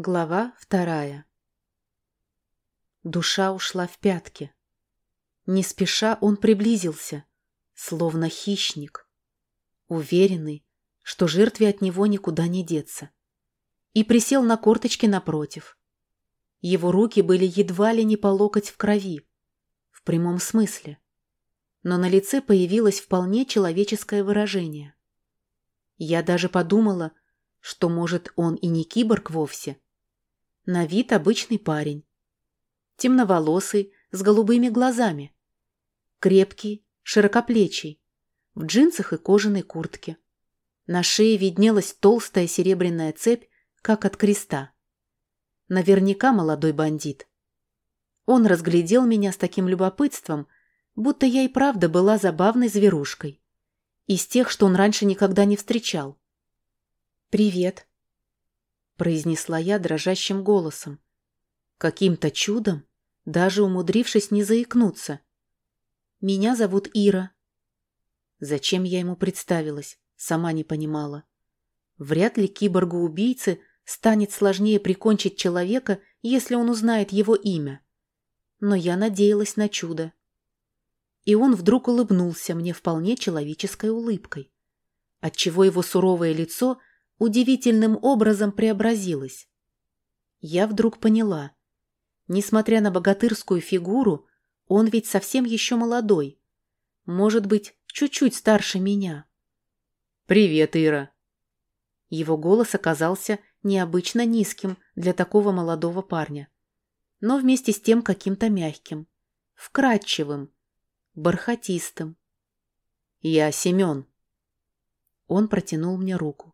Глава вторая Душа ушла в пятки. Не спеша он приблизился, словно хищник, уверенный, что жертве от него никуда не деться, и присел на корточки напротив. Его руки были едва ли не по локоть в крови, в прямом смысле, но на лице появилось вполне человеческое выражение. Я даже подумала, что, может, он и не киборг вовсе. На вид обычный парень. Темноволосый, с голубыми глазами. Крепкий, широкоплечий, в джинсах и кожаной куртке. На шее виднелась толстая серебряная цепь, как от креста. Наверняка молодой бандит. Он разглядел меня с таким любопытством, будто я и правда была забавной зверушкой. Из тех, что он раньше никогда не встречал. «Привет», — произнесла я дрожащим голосом. Каким-то чудом, даже умудрившись не заикнуться. «Меня зовут Ира». Зачем я ему представилась, сама не понимала. Вряд ли киборгу-убийце станет сложнее прикончить человека, если он узнает его имя. Но я надеялась на чудо. И он вдруг улыбнулся мне вполне человеческой улыбкой, отчего его суровое лицо удивительным образом преобразилась. Я вдруг поняла. Несмотря на богатырскую фигуру, он ведь совсем еще молодой. Может быть, чуть-чуть старше меня. «Привет, Ира!» Его голос оказался необычно низким для такого молодого парня, но вместе с тем каким-то мягким, вкрадчивым, бархатистым. «Я Семен». Он протянул мне руку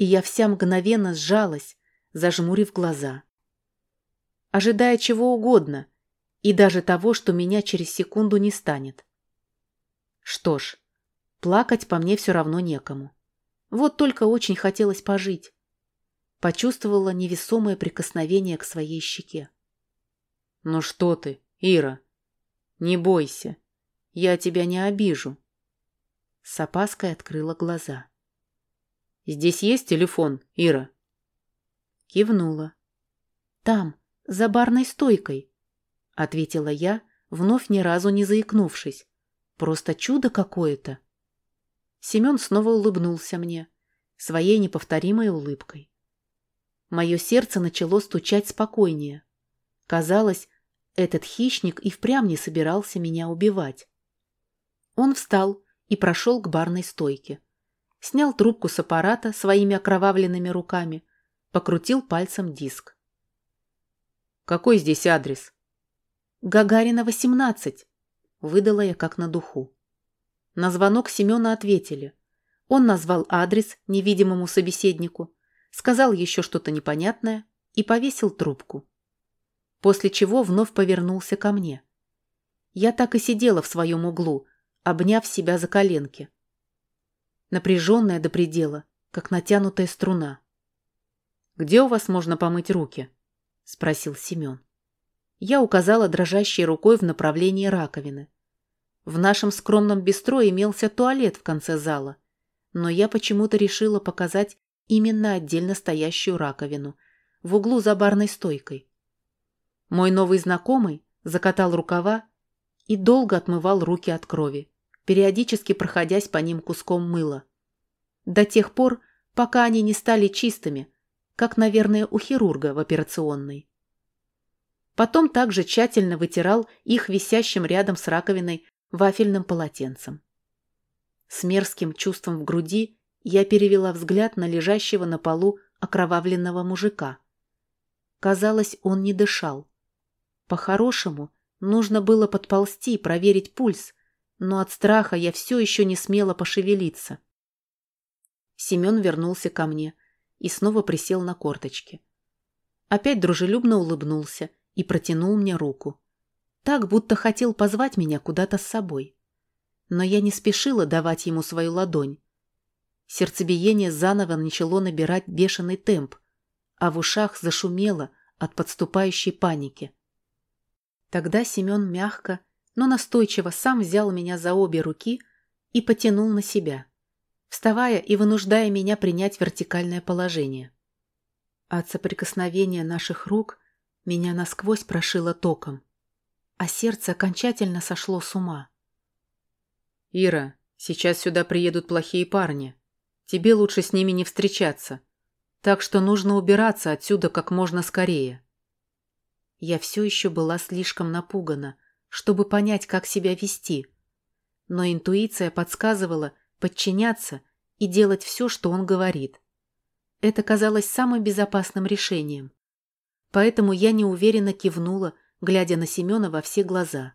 и я вся мгновенно сжалась, зажмурив глаза. Ожидая чего угодно, и даже того, что меня через секунду не станет. Что ж, плакать по мне все равно некому. Вот только очень хотелось пожить. Почувствовала невесомое прикосновение к своей щеке. «Ну что ты, Ира? Не бойся, я тебя не обижу». С опаской открыла глаза. Здесь есть телефон, Ира?» Кивнула. «Там, за барной стойкой», — ответила я, вновь ни разу не заикнувшись. «Просто чудо какое-то». Семен снова улыбнулся мне, своей неповторимой улыбкой. Мое сердце начало стучать спокойнее. Казалось, этот хищник и впрямь не собирался меня убивать. Он встал и прошел к барной стойке снял трубку с аппарата своими окровавленными руками, покрутил пальцем диск. «Какой здесь адрес?» «Гагарина, 18», — выдала я как на духу. На звонок Семена ответили. Он назвал адрес невидимому собеседнику, сказал еще что-то непонятное и повесил трубку. После чего вновь повернулся ко мне. Я так и сидела в своем углу, обняв себя за коленки напряженная до предела, как натянутая струна. «Где у вас можно помыть руки?» – спросил Семен. Я указала дрожащей рукой в направлении раковины. В нашем скромном бистро имелся туалет в конце зала, но я почему-то решила показать именно отдельно стоящую раковину в углу за барной стойкой. Мой новый знакомый закатал рукава и долго отмывал руки от крови периодически проходясь по ним куском мыла. До тех пор, пока они не стали чистыми, как, наверное, у хирурга в операционной. Потом также тщательно вытирал их висящим рядом с раковиной вафельным полотенцем. С мерзким чувством в груди я перевела взгляд на лежащего на полу окровавленного мужика. Казалось, он не дышал. По-хорошему, нужно было подползти, проверить пульс, но от страха я все еще не смела пошевелиться. Семен вернулся ко мне и снова присел на корточки. Опять дружелюбно улыбнулся и протянул мне руку. Так, будто хотел позвать меня куда-то с собой. Но я не спешила давать ему свою ладонь. Сердцебиение заново начало набирать бешеный темп, а в ушах зашумело от подступающей паники. Тогда Семен мягко но настойчиво сам взял меня за обе руки и потянул на себя, вставая и вынуждая меня принять вертикальное положение. От соприкосновения наших рук меня насквозь прошило током, а сердце окончательно сошло с ума. «Ира, сейчас сюда приедут плохие парни. Тебе лучше с ними не встречаться. Так что нужно убираться отсюда как можно скорее». Я все еще была слишком напугана, чтобы понять, как себя вести. Но интуиция подсказывала подчиняться и делать все, что он говорит. Это казалось самым безопасным решением. Поэтому я неуверенно кивнула, глядя на Семена во все глаза.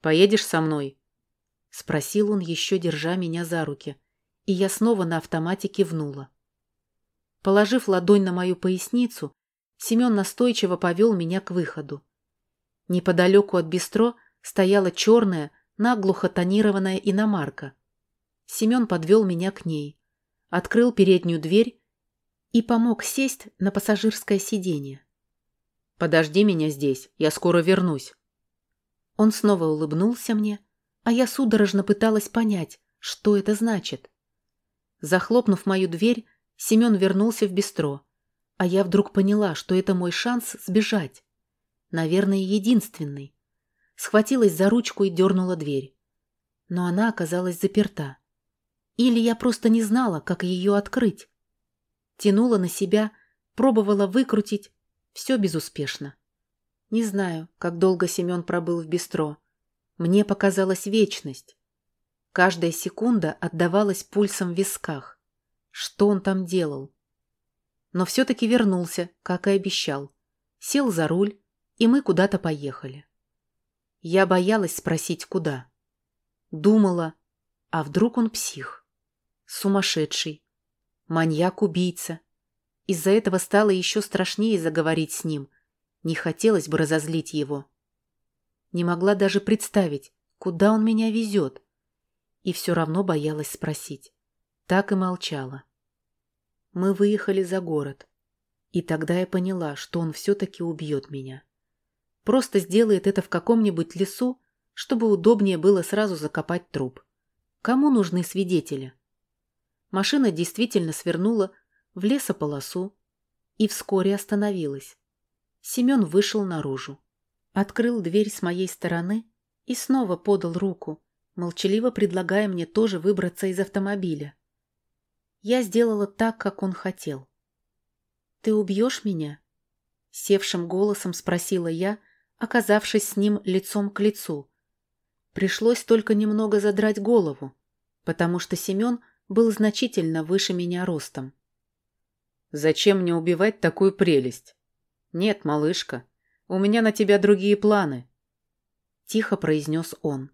«Поедешь со мной?» — спросил он, еще держа меня за руки, и я снова на автомате кивнула. Положив ладонь на мою поясницу, Семен настойчиво повел меня к выходу. Неподалеку от бистро стояла черная, наглухо тонированная иномарка. Семен подвел меня к ней, открыл переднюю дверь и помог сесть на пассажирское сиденье. «Подожди меня здесь, я скоро вернусь». Он снова улыбнулся мне, а я судорожно пыталась понять, что это значит. Захлопнув мою дверь, Семен вернулся в бистро, а я вдруг поняла, что это мой шанс сбежать. Наверное, единственный. Схватилась за ручку и дернула дверь. Но она оказалась заперта. Или я просто не знала, как ее открыть. Тянула на себя, пробовала выкрутить. Все безуспешно. Не знаю, как долго Семен пробыл в бистро. Мне показалась вечность. Каждая секунда отдавалась пульсом в висках. Что он там делал? Но все-таки вернулся, как и обещал. Сел за руль, и мы куда-то поехали. Я боялась спросить, куда. Думала, а вдруг он псих? Сумасшедший. Маньяк-убийца. Из-за этого стало еще страшнее заговорить с ним. Не хотелось бы разозлить его. Не могла даже представить, куда он меня везет. И все равно боялась спросить. Так и молчала. Мы выехали за город. И тогда я поняла, что он все-таки убьет меня. Просто сделает это в каком-нибудь лесу, чтобы удобнее было сразу закопать труп. Кому нужны свидетели? Машина действительно свернула в лесополосу и вскоре остановилась. Семен вышел наружу, открыл дверь с моей стороны и снова подал руку, молчаливо предлагая мне тоже выбраться из автомобиля. Я сделала так, как он хотел. «Ты убьешь меня?» Севшим голосом спросила я, оказавшись с ним лицом к лицу. Пришлось только немного задрать голову, потому что Семен был значительно выше меня ростом. «Зачем мне убивать такую прелесть?» «Нет, малышка, у меня на тебя другие планы», — тихо произнес он,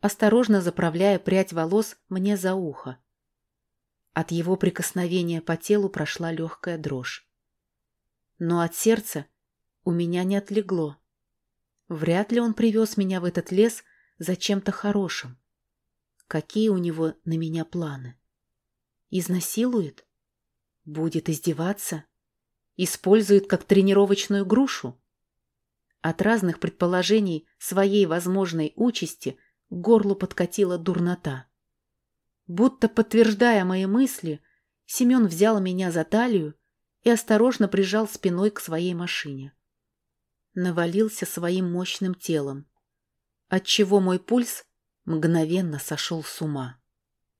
осторожно заправляя прядь волос мне за ухо. От его прикосновения по телу прошла легкая дрожь. Но от сердца у меня не отлегло. Вряд ли он привез меня в этот лес за чем-то хорошим. Какие у него на меня планы? Изнасилует? Будет издеваться? Использует как тренировочную грушу? От разных предположений своей возможной участи к горлу подкатила дурнота. Будто подтверждая мои мысли, Семен взял меня за талию и осторожно прижал спиной к своей машине. Навалился своим мощным телом, отчего мой пульс мгновенно сошел с ума.